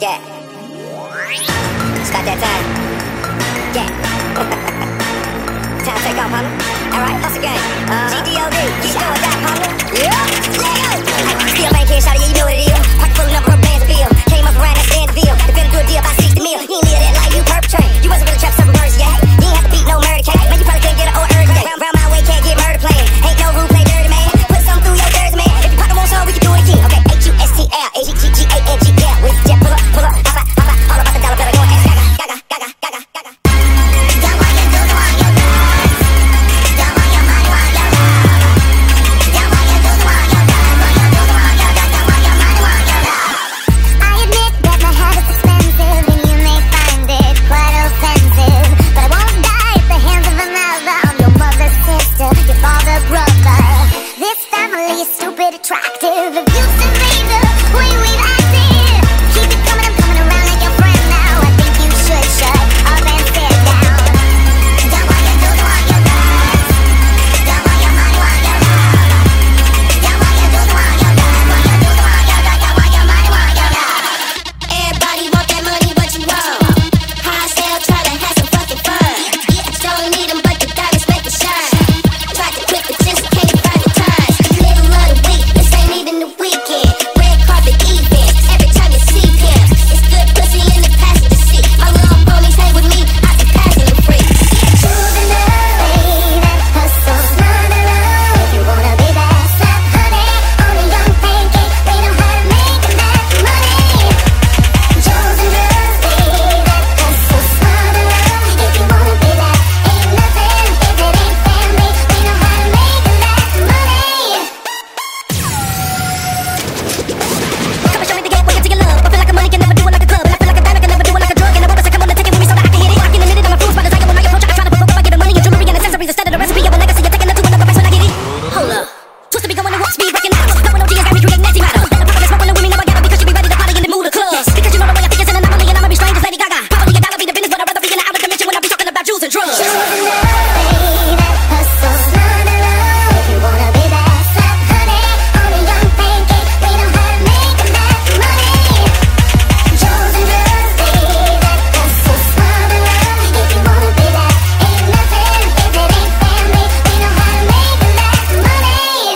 Yeah. It's got that time. Yeah. time to take off. Alright, hustle game. Uh-huh. Keep doing that, partner. Yeah. Shut up and one.